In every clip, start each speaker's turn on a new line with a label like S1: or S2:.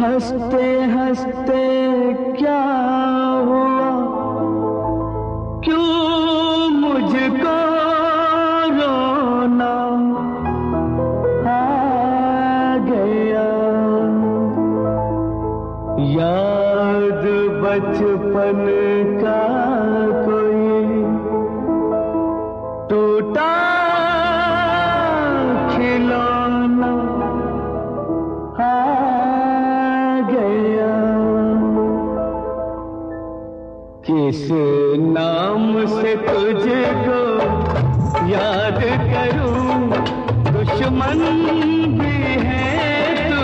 S1: हँसते हँसते क्या हुआ? क्यों मुझको रोना आ गया? याद बचपन का करूँ, दुश्मन भी है तू,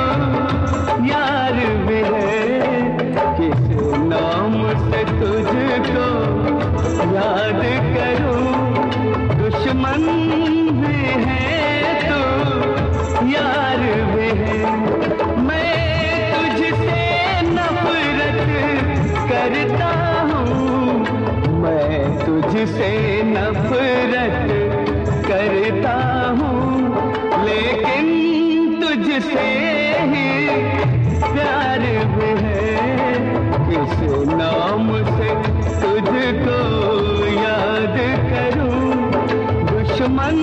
S1: यार भी है। किस नाम से तुझको याद करूँ, दुश्मन भी है तू, यार भी है। मैं तुझसे नफरत करता हूँ, मैं तुझसे नफरत करता हूँ, लेकिन तुझसे ही प्यार भी है। किस नाम से तुझको याद करूँ, दुश्मन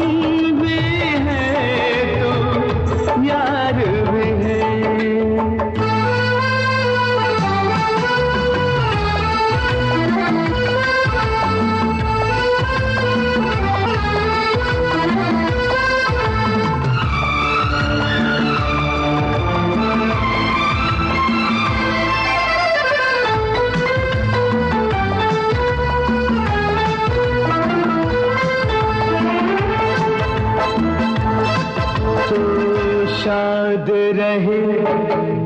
S1: भी शाद रहे।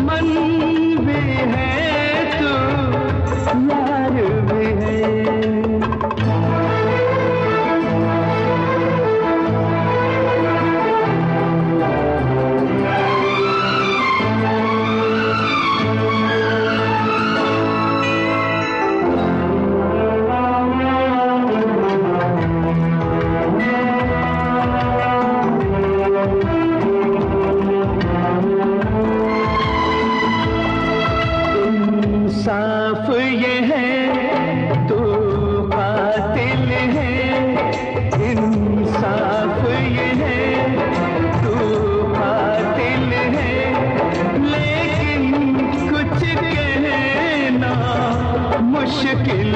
S1: दुश्मन भी है। इंसाफ ये है तू है लेकिन कुछ मुश्किल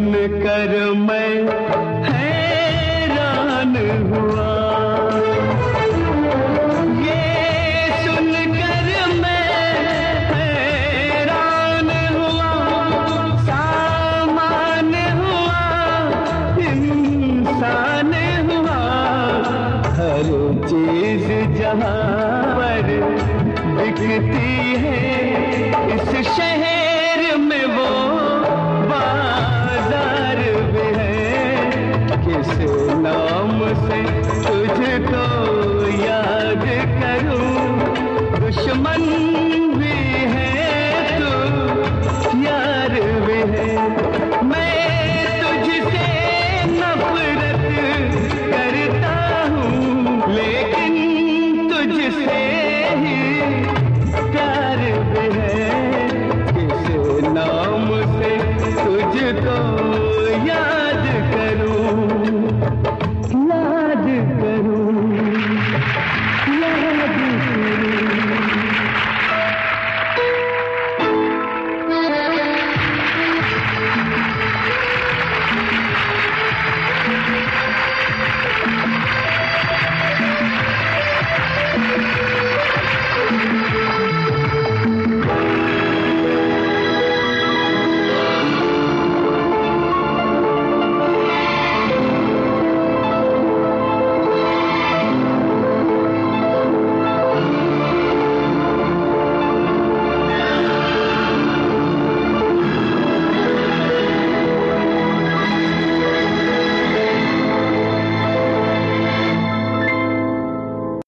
S1: सुनकर मैं हैरान हुआ। ये सुनकर मैं हैरान हुआ। सामान हुआ, इंसान हुआ। हर चीज़ जहाँ पर दिखती है, इस शहर बाज़ार भी है। किस नाम से तुझे तो याद करूँ? दुश्मन भी है तू यार है। मैं तुझसे नफरत करता हूँ, लेकिन तुझसे